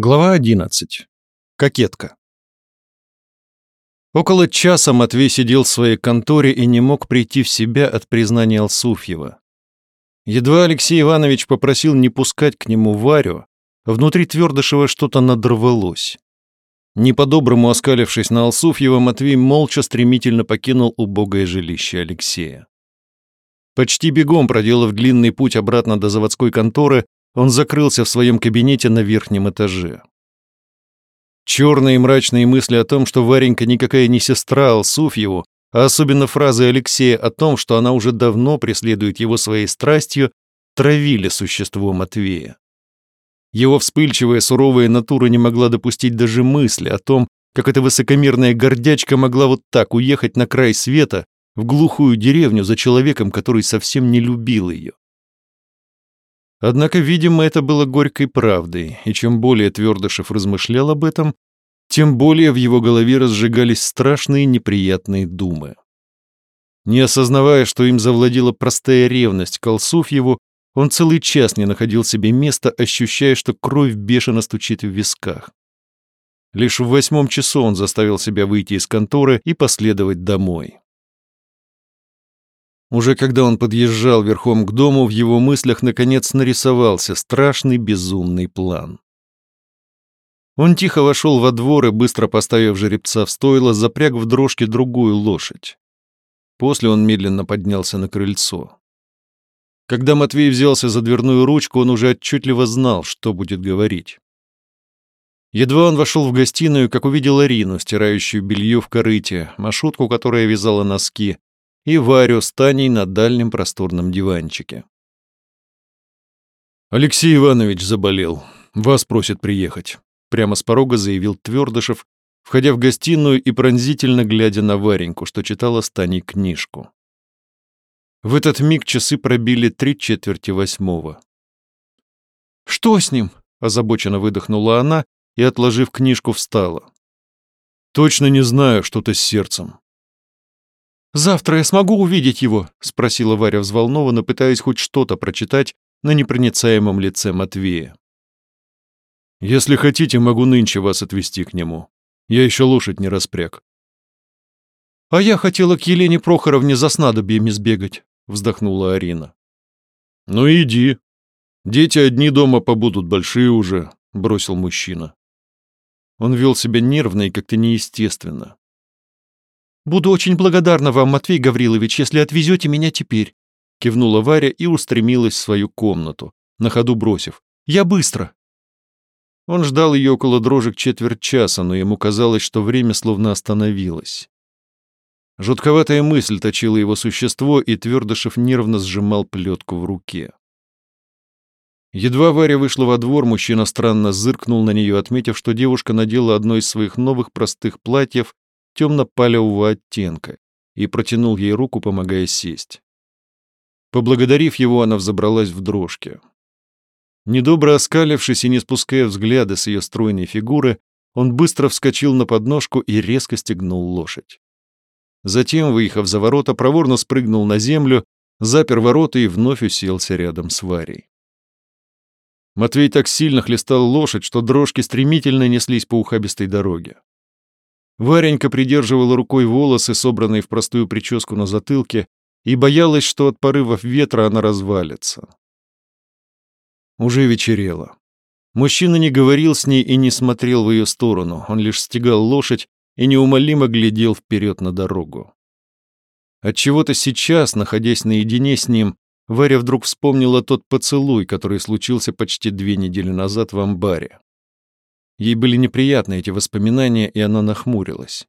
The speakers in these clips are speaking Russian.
Глава 11. Кокетка. Около часа Матвей сидел в своей конторе и не мог прийти в себя от признания Алсуфьева. Едва Алексей Иванович попросил не пускать к нему Варю, внутри Твердышева что-то надорвалось. Не по-доброму оскалившись на Алсуфьева, Матвей молча стремительно покинул убогое жилище Алексея. Почти бегом проделав длинный путь обратно до заводской конторы, он закрылся в своем кабинете на верхнем этаже. Черные и мрачные мысли о том, что Варенька никакая не сестра Алсуфьеву, а особенно фразы Алексея о том, что она уже давно преследует его своей страстью, травили существо Матвея. Его вспыльчивая суровая натура не могла допустить даже мысли о том, как эта высокомерная гордячка могла вот так уехать на край света, в глухую деревню за человеком, который совсем не любил ее. Однако, видимо, это было горькой правдой, и чем более Твердышев размышлял об этом, тем более в его голове разжигались страшные неприятные думы. Не осознавая, что им завладела простая ревность к Алсуфьеву, он целый час не находил себе места, ощущая, что кровь бешено стучит в висках. Лишь в восьмом часу он заставил себя выйти из конторы и последовать домой. Уже когда он подъезжал верхом к дому, в его мыслях наконец нарисовался страшный безумный план. Он тихо вошел во двор и, быстро поставив жеребца в стойло, запряг в дрожке другую лошадь. После он медленно поднялся на крыльцо. Когда Матвей взялся за дверную ручку, он уже отчетливо знал, что будет говорить. Едва он вошел в гостиную, как увидел Арину, стирающую белье в корыте, маршрутку, которая вязала носки, и Варю с Таней на дальнем просторном диванчике. «Алексей Иванович заболел. Вас просит приехать», — прямо с порога заявил Твердышев, входя в гостиную и пронзительно глядя на Вареньку, что читала с Таней книжку. В этот миг часы пробили три четверти восьмого. «Что с ним?» — озабоченно выдохнула она и, отложив книжку, встала. «Точно не знаю, что-то с сердцем. «Завтра я смогу увидеть его?» — спросила Варя взволнованно, пытаясь хоть что-то прочитать на непроницаемом лице Матвея. «Если хотите, могу нынче вас отвезти к нему. Я еще лошадь не распряг». «А я хотела к Елене Прохоровне за снадобьями сбегать», — вздохнула Арина. «Ну иди. Дети одни дома побудут, большие уже», — бросил мужчина. Он вел себя нервно и как-то неестественно. «Буду очень благодарна вам, Матвей Гаврилович, если отвезете меня теперь», кивнула Варя и устремилась в свою комнату, на ходу бросив. «Я быстро». Он ждал ее около дрожек четверть часа, но ему казалось, что время словно остановилось. Жутковатая мысль точила его существо, и Твердышев нервно сжимал плетку в руке. Едва Варя вышла во двор, мужчина странно зыркнул на нее, отметив, что девушка надела одно из своих новых простых платьев темно-палевого оттенка и протянул ей руку, помогая сесть. Поблагодарив его, она взобралась в дрожки. Недобро оскалившись и не спуская взгляда с ее стройной фигуры, он быстро вскочил на подножку и резко стегнул лошадь. Затем, выехав за ворота, проворно спрыгнул на землю, запер ворота и вновь уселся рядом с Варей. Матвей так сильно хлестал лошадь, что дрожки стремительно неслись по ухабистой дороге. Варенька придерживала рукой волосы, собранные в простую прическу на затылке, и боялась, что от порывов ветра она развалится. Уже вечерело. Мужчина не говорил с ней и не смотрел в ее сторону, он лишь стегал лошадь и неумолимо глядел вперед на дорогу. Отчего-то сейчас, находясь наедине с ним, Варя вдруг вспомнила тот поцелуй, который случился почти две недели назад в амбаре. Ей были неприятны эти воспоминания, и она нахмурилась.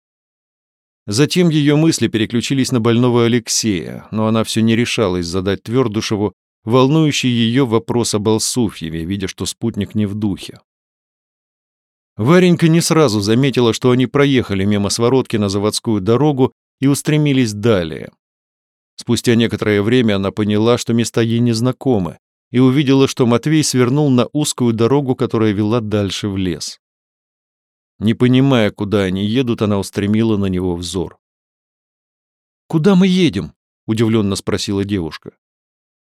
Затем ее мысли переключились на больного Алексея, но она все не решалась задать Твердушеву волнующий ее вопрос об Алсуфьеве, видя, что спутник не в духе. Варенька не сразу заметила, что они проехали мимо Своротки на заводскую дорогу и устремились далее. Спустя некоторое время она поняла, что места ей незнакомы, и увидела, что Матвей свернул на узкую дорогу, которая вела дальше в лес. Не понимая, куда они едут, она устремила на него взор. «Куда мы едем?» — удивленно спросила девушка.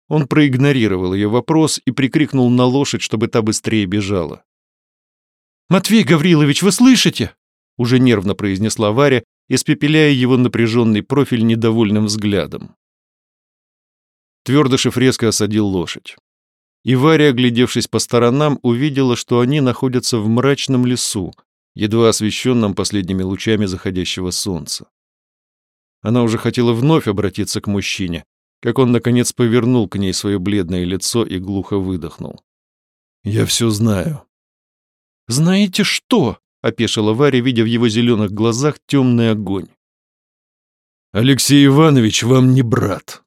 Он проигнорировал ее вопрос и прикрикнул на лошадь, чтобы та быстрее бежала. «Матвей Гаврилович, вы слышите?» Уже нервно произнесла Варя, испепеляя его напряженный профиль недовольным взглядом. Твердышев резко осадил лошадь. И Варя, оглядевшись по сторонам, увидела, что они находятся в мрачном лесу, едва освещенном последними лучами заходящего солнца. Она уже хотела вновь обратиться к мужчине, как он, наконец, повернул к ней свое бледное лицо и глухо выдохнул. «Я все знаю». «Знаете что?» — опешила Варя, видя в его зеленых глазах темный огонь. «Алексей Иванович вам не брат».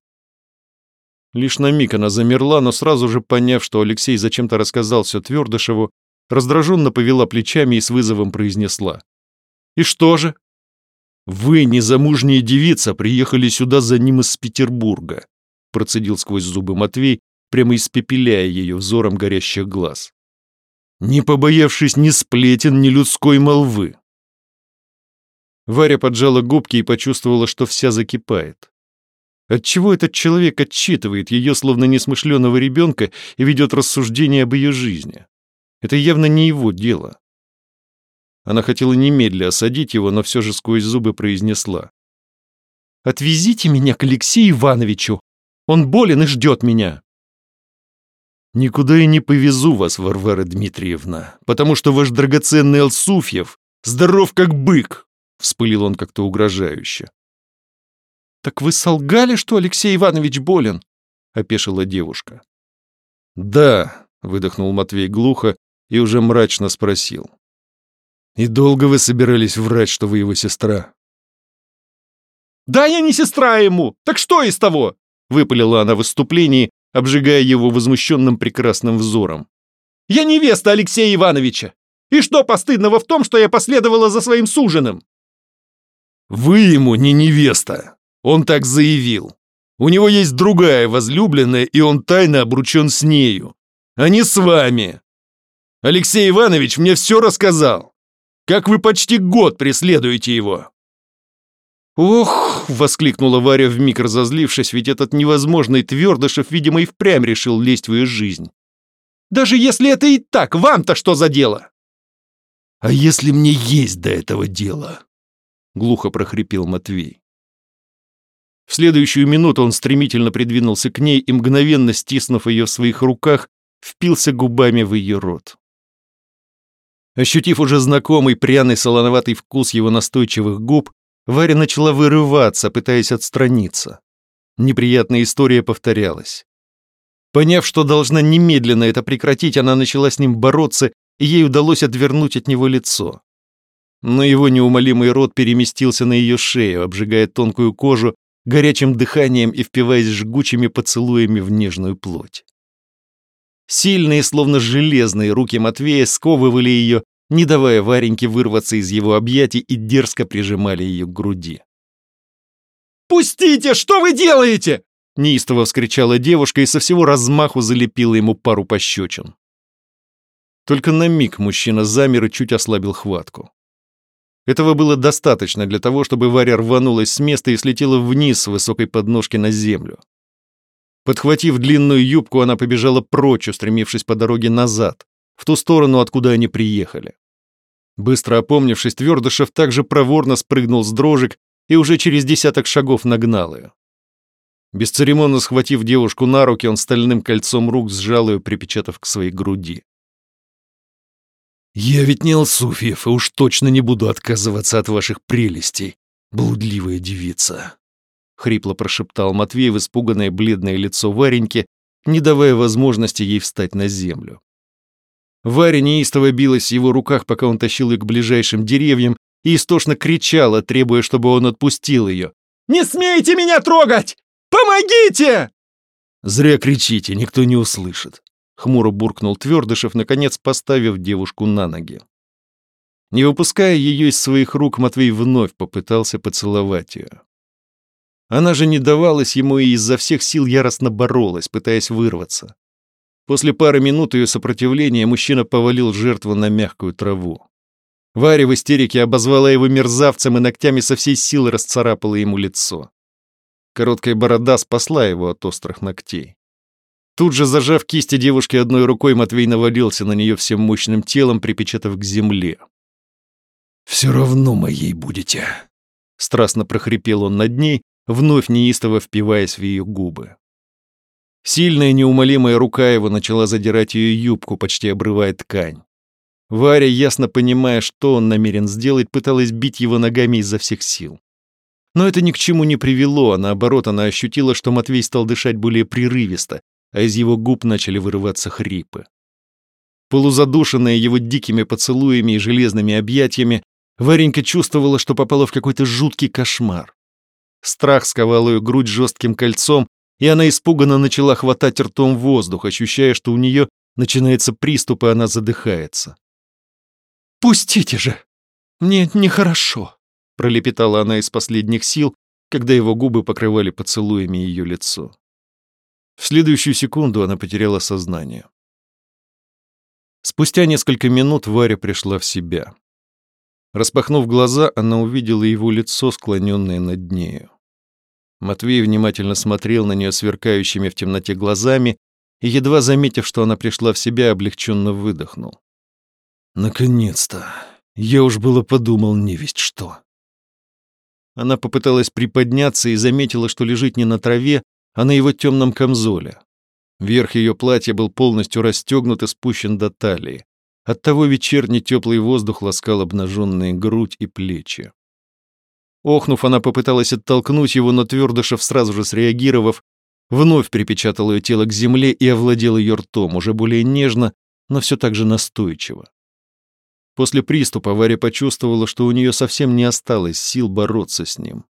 Лишь на миг она замерла, но сразу же поняв, что Алексей зачем-то рассказал все Твердышеву, раздраженно повела плечами и с вызовом произнесла. «И что же?» «Вы, незамужняя девица, приехали сюда за ним из Петербурга», процедил сквозь зубы Матвей, прямо испепеляя ее взором горящих глаз. «Не побоявшись ни сплетен, ни людской молвы». Варя поджала губки и почувствовала, что вся закипает. Отчего этот человек отчитывает ее, словно несмышленого ребенка, и ведет рассуждение об ее жизни? Это явно не его дело. Она хотела немедля осадить его, но все же сквозь зубы произнесла. «Отвезите меня к Алексею Ивановичу. Он болен и ждет меня». «Никуда я не повезу вас, Варвара Дмитриевна, потому что ваш драгоценный Алсуфьев здоров как бык», — вспылил он как-то угрожающе. «Так вы солгали, что Алексей Иванович болен?» — опешила девушка. «Да», — выдохнул Матвей глухо и уже мрачно спросил. И долго вы собирались врать, что вы его сестра? Да я не сестра ему! Так что из того? Выпалила она в выступлении, обжигая его возмущенным прекрасным взором. Я невеста Алексея Ивановича! И что постыдного в том, что я последовала за своим суженым? Вы ему не невеста. Он так заявил. У него есть другая возлюбленная, и он тайно обручен с нею. А не с вами. Алексей Иванович мне все рассказал. Как вы почти год преследуете его!» «Ох!» — воскликнула Варя вмиг разозлившись, ведь этот невозможный Твердышев, видимо, и впрямь решил лезть в ее жизнь. «Даже если это и так, вам-то что за дело?» «А если мне есть до этого дело?» — глухо прохрипел Матвей. В следующую минуту он стремительно придвинулся к ней и, мгновенно стиснув ее в своих руках, впился губами в ее рот. Ощутив уже знакомый пряный солоноватый вкус его настойчивых губ, Варя начала вырываться, пытаясь отстраниться. Неприятная история повторялась. Поняв, что должна немедленно это прекратить, она начала с ним бороться, и ей удалось отвернуть от него лицо. Но его неумолимый рот переместился на ее шею, обжигая тонкую кожу горячим дыханием и впиваясь жгучими поцелуями в нежную плоть. Сильные, словно железные руки Матвея сковывали ее, не давая Вареньке вырваться из его объятий и дерзко прижимали ее к груди. «Пустите! Что вы делаете?» Неистово вскричала девушка и со всего размаху залепила ему пару пощечин. Только на миг мужчина замер и чуть ослабил хватку. Этого было достаточно для того, чтобы Варя рванулась с места и слетела вниз с высокой подножки на землю. Подхватив длинную юбку, она побежала прочь, устремившись по дороге назад, в ту сторону, откуда они приехали. Быстро опомнившись, Твердышев также проворно спрыгнул с дрожек и уже через десяток шагов нагнал ее. Бесцеремонно схватив девушку на руки, он стальным кольцом рук сжал ее, припечатав к своей груди. «Я ведь не Алсуфьев, и уж точно не буду отказываться от ваших прелестей, блудливая девица», хрипло прошептал Матвей в испуганное бледное лицо Вареньки, не давая возможности ей встать на землю. Варя неистово билась в его руках, пока он тащил ее к ближайшим деревьям и истошно кричала, требуя, чтобы он отпустил ее. «Не смейте меня трогать! Помогите!» «Зря кричите, никто не услышит», — хмуро буркнул Твердышев, наконец поставив девушку на ноги. Не выпуская ее из своих рук, Матвей вновь попытался поцеловать ее. Она же не давалась ему и изо всех сил яростно боролась, пытаясь вырваться. После пары минут ее сопротивления мужчина повалил жертву на мягкую траву. Варя в истерике обозвала его мерзавцем и ногтями со всей силы расцарапала ему лицо. Короткая борода спасла его от острых ногтей. Тут же, зажав кисти девушки одной рукой, Матвей навалился на нее всем мощным телом, припечатав к земле. «Все равно моей будете», — страстно прохрипел он над ней, вновь неистово впиваясь в ее губы. Сильная неумолимая рука его начала задирать ее юбку, почти обрывая ткань. Варя, ясно понимая, что он намерен сделать, пыталась бить его ногами изо всех сил. Но это ни к чему не привело, а наоборот, она ощутила, что Матвей стал дышать более прерывисто, а из его губ начали вырываться хрипы. Полузадушенная его дикими поцелуями и железными объятиями, Варенька чувствовала, что попала в какой-то жуткий кошмар. Страх сковал ее грудь жестким кольцом, и она испуганно начала хватать ртом воздух, ощущая, что у нее начинается приступ, и она задыхается. «Пустите же! Мне нехорошо!» пролепетала она из последних сил, когда его губы покрывали поцелуями ее лицо. В следующую секунду она потеряла сознание. Спустя несколько минут Варя пришла в себя. Распахнув глаза, она увидела его лицо, склоненное над нею. Матвей внимательно смотрел на нее сверкающими в темноте глазами и, едва заметив, что она пришла в себя, облегченно выдохнул. «Наконец-то! Я уж было подумал не весть что!» Она попыталась приподняться и заметила, что лежит не на траве, а на его темном камзоле. Верх ее платья был полностью расстегнут и спущен до талии. Оттого вечерний теплый воздух ласкал обнаженные грудь и плечи. Охнув, она попыталась оттолкнуть его, но Твердышев, сразу же среагировав, вновь припечатал ее тело к земле и овладел ее ртом, уже более нежно, но все так же настойчиво. После приступа Варя почувствовала, что у нее совсем не осталось сил бороться с ним.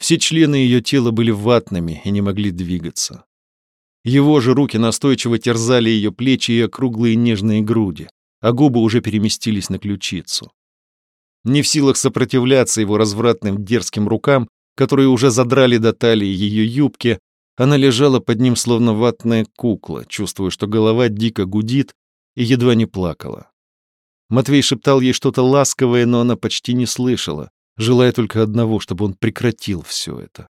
Все члены ее тела были ватными и не могли двигаться. Его же руки настойчиво терзали ее плечи и округлые нежные груди, а губы уже переместились на ключицу. Не в силах сопротивляться его развратным дерзким рукам, которые уже задрали до талии ее юбки, она лежала под ним словно ватная кукла, чувствуя, что голова дико гудит, и едва не плакала. Матвей шептал ей что-то ласковое, но она почти не слышала, желая только одного, чтобы он прекратил все это.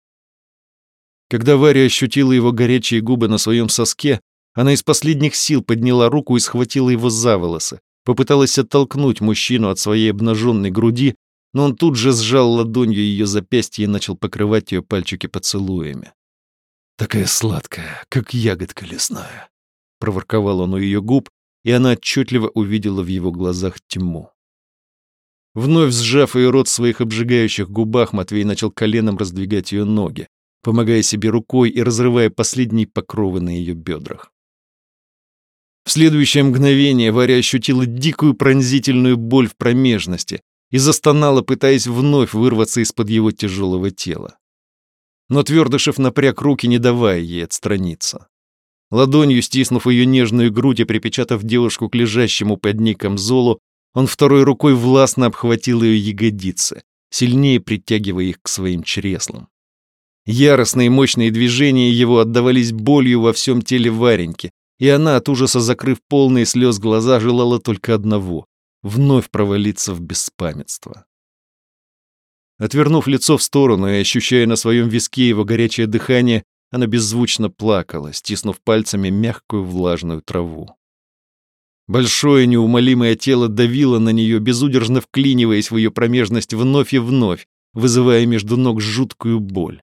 Когда Варя ощутила его горячие губы на своем соске, она из последних сил подняла руку и схватила его за волосы, попыталась оттолкнуть мужчину от своей обнаженной груди, но он тут же сжал ладонью ее запястье и начал покрывать ее пальчики поцелуями. «Такая сладкая, как ягодка лесная», — проворковал он у ее губ, и она отчетливо увидела в его глазах тьму. Вновь сжав ее рот в своих обжигающих губах, Матвей начал коленом раздвигать ее ноги, помогая себе рукой и разрывая последние покровы на ее бедрах. В следующее мгновение Варя ощутила дикую пронзительную боль в промежности и застонала, пытаясь вновь вырваться из-под его тяжелого тела. Но Твердышев напряг руки, не давая ей отстраниться. Ладонью стиснув ее нежную грудь и припечатав девушку к лежащему под ней камзолу, он второй рукой властно обхватил ее ягодицы, сильнее притягивая их к своим чреслам. Яростные мощные движения его отдавались болью во всем теле Вареньки, и она, от ужаса закрыв полные слез глаза, желала только одного — вновь провалиться в беспамятство. Отвернув лицо в сторону и ощущая на своем виске его горячее дыхание, она беззвучно плакала, стиснув пальцами мягкую влажную траву. Большое неумолимое тело давило на нее, безудержно вклиниваясь в ее промежность вновь и вновь, вызывая между ног жуткую боль.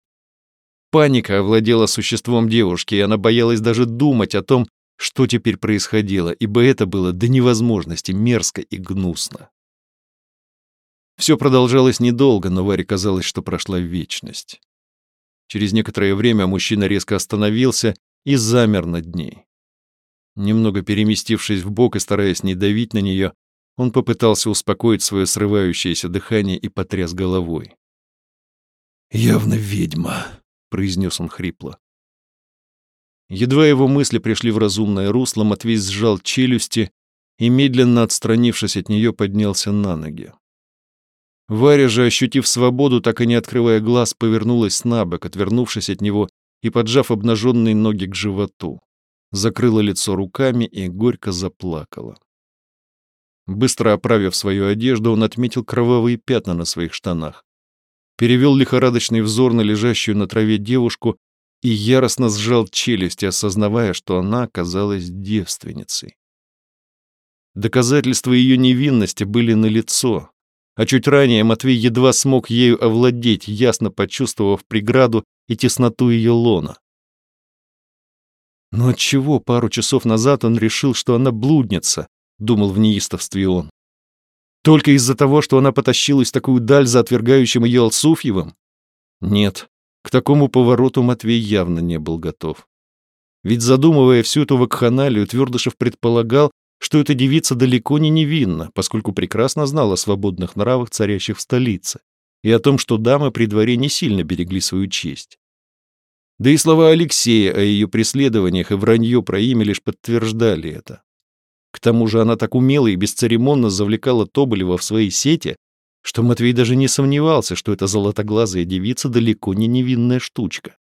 Паника овладела существом девушки, и она боялась даже думать о том, что теперь происходило, ибо это было до невозможности мерзко и гнусно. Все продолжалось недолго, но Варе казалось, что прошла вечность. Через некоторое время мужчина резко остановился и замер над ней. Немного переместившись в бок и стараясь не давить на нее, он попытался успокоить свое срывающееся дыхание и потряс головой. «Явно ведьма», — произнес он хрипло. Едва его мысли пришли в разумное русло, Матвей сжал челюсти и, медленно отстранившись от нее, поднялся на ноги. Варя же, ощутив свободу, так и не открывая глаз, повернулась на бок, отвернувшись от него и поджав обнаженные ноги к животу. Закрыла лицо руками и горько заплакала. Быстро оправив свою одежду, он отметил кровавые пятна на своих штанах. Перевел лихорадочный взор на лежащую на траве девушку и яростно сжал челюсть, осознавая, что она оказалась девственницей. Доказательства ее невинности были налицо, а чуть ранее Матвей едва смог ею овладеть, ясно почувствовав преграду и тесноту ее лона. Но отчего пару часов назад он решил, что она блудница, думал в неистовстве он. Только из-за того, что она потащилась такую даль за отвергающим ее Алсуфьевым? Нет, к такому повороту Матвей явно не был готов. Ведь задумывая всю эту вакханалию, Твердышев предполагал, что эта девица далеко не невинна, поскольку прекрасно знала о свободных нравах, царящих в столице, и о том, что дамы при дворе не сильно берегли свою честь. Да и слова Алексея о ее преследованиях и вранье про имя лишь подтверждали это. К тому же она так умело и бесцеремонно завлекала Тоболева в свои сети, что Матвей даже не сомневался, что эта золотоглазая девица далеко не невинная штучка.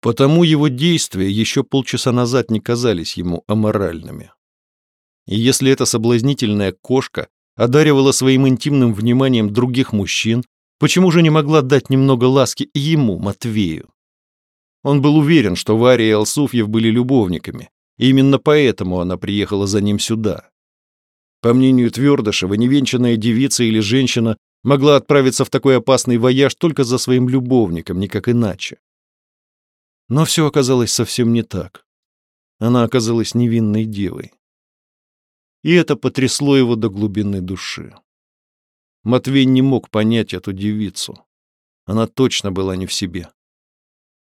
Потому его действия еще полчаса назад не казались ему аморальными. И если эта соблазнительная кошка одаривала своим интимным вниманием других мужчин, почему же не могла дать немного ласки и ему, Матвею? Он был уверен, что Варя и Алсуфьев были любовниками, и именно поэтому она приехала за ним сюда. По мнению Твердышева, невенчанная девица или женщина могла отправиться в такой опасный вояж только за своим любовником, никак иначе. Но все оказалось совсем не так. Она оказалась невинной девой. И это потрясло его до глубины души. Матвей не мог понять эту девицу. Она точно была не в себе.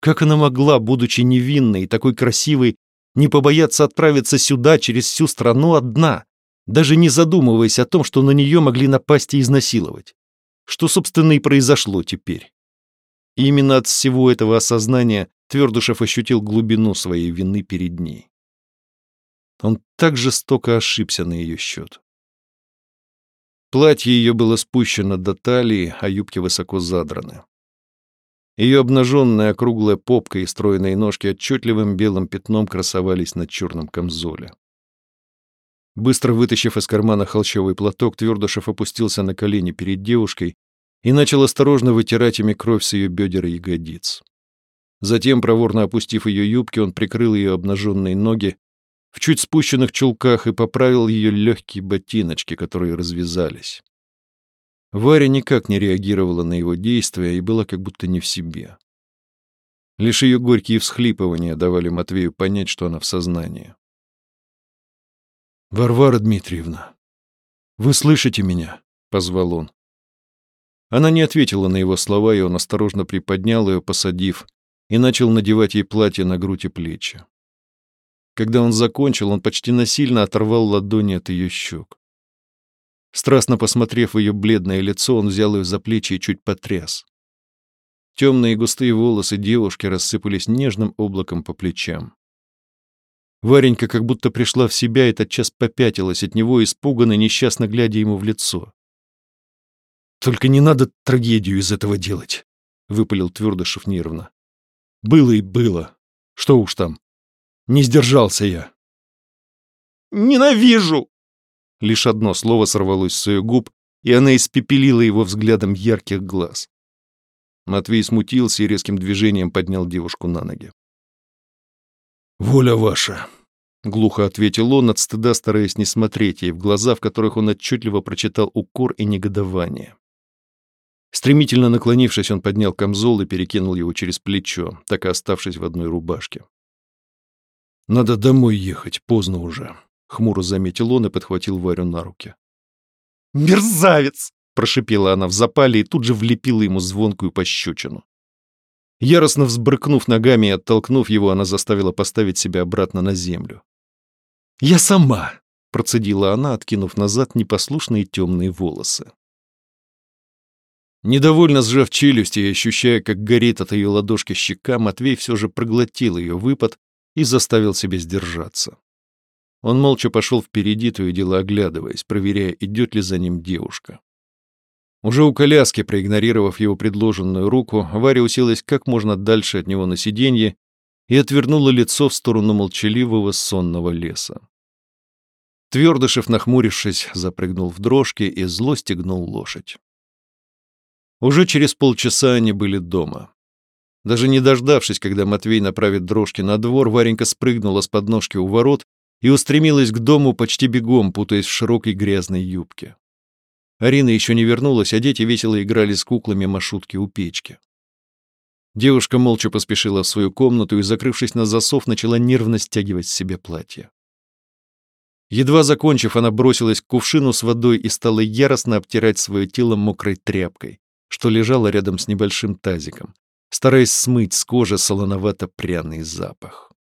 Как она могла, будучи невинной и такой красивой, не побояться отправиться сюда через всю страну одна, даже не задумываясь о том, что на нее могли напасть и изнасиловать? Что, собственно, и произошло теперь. И именно от всего этого осознания Твердушев ощутил глубину своей вины перед ней. Он так жестоко ошибся на ее счет. Платье ее было спущено до талии, а юбки высоко задраны. Ее обнаженная округлая попка и стройные ножки отчетливым белым пятном красовались на черном камзоле. Быстро вытащив из кармана холщовый платок, Твердышев опустился на колени перед девушкой и начал осторожно вытирать ими кровь с ее бедер и ягодиц. Затем, проворно опустив ее юбки, он прикрыл ее обнаженные ноги в чуть спущенных чулках и поправил ее легкие ботиночки, которые развязались. Варя никак не реагировала на его действия и была как будто не в себе. Лишь ее горькие всхлипывания давали Матвею понять, что она в сознании. «Варвара Дмитриевна, вы слышите меня?» — позвал он. Она не ответила на его слова, и он осторожно приподнял ее, посадив, и начал надевать ей платье на грудь и плечи. Когда он закончил, он почти насильно оторвал ладони от ее щек. Страстно посмотрев в ее бледное лицо, он взял ее за плечи и чуть потряс. Темные густые волосы девушки рассыпались нежным облаком по плечам. Варенька как будто пришла в себя и тотчас попятилась от него, испуганно, несчастно глядя ему в лицо. «Только не надо трагедию из этого делать», — выпалил Твердышев нервно. «Было и было. Что уж там. Не сдержался я». «Ненавижу!» Лишь одно слово сорвалось с ее губ, и она испепелила его взглядом ярких глаз. Матвей смутился и резким движением поднял девушку на ноги. «Воля ваша!» — глухо ответил он, от стыда стараясь не смотреть ей в глаза, в которых он отчетливо прочитал укор и негодование. Стремительно наклонившись, он поднял камзол и перекинул его через плечо, так и оставшись в одной рубашке. «Надо домой ехать, поздно уже», Хмуро заметил он и подхватил Варю на руки. «Мерзавец!» — прошипела она в запале и тут же влепила ему звонкую пощечину. Яростно взбрыкнув ногами и оттолкнув его, она заставила поставить себя обратно на землю. «Я сама!» — процедила она, откинув назад непослушные темные волосы. Недовольно сжав челюсти и ощущая, как горит от ее ладошки щека, Матвей все же проглотил ее выпад и заставил себя сдержаться. Он молча пошел впереди, то и дело оглядываясь, проверяя, идет ли за ним девушка. Уже у коляски, проигнорировав его предложенную руку, Варя уселась как можно дальше от него на сиденье и отвернула лицо в сторону молчаливого сонного леса. Твердышев, нахмурившись, запрыгнул в дрожки и зло стегнул лошадь. Уже через полчаса они были дома. Даже не дождавшись, когда Матвей направит дрожки на двор, Варенька спрыгнула с подножки у ворот и устремилась к дому почти бегом, путаясь в широкой грязной юбке. Арина еще не вернулась, а дети весело играли с куклами машутки у печки. Девушка молча поспешила в свою комнату и, закрывшись на засов, начала нервно стягивать с себе платье. Едва закончив, она бросилась к кувшину с водой и стала яростно обтирать свое тело мокрой тряпкой, что лежало рядом с небольшим тазиком, стараясь смыть с кожи солоновато-пряный запах.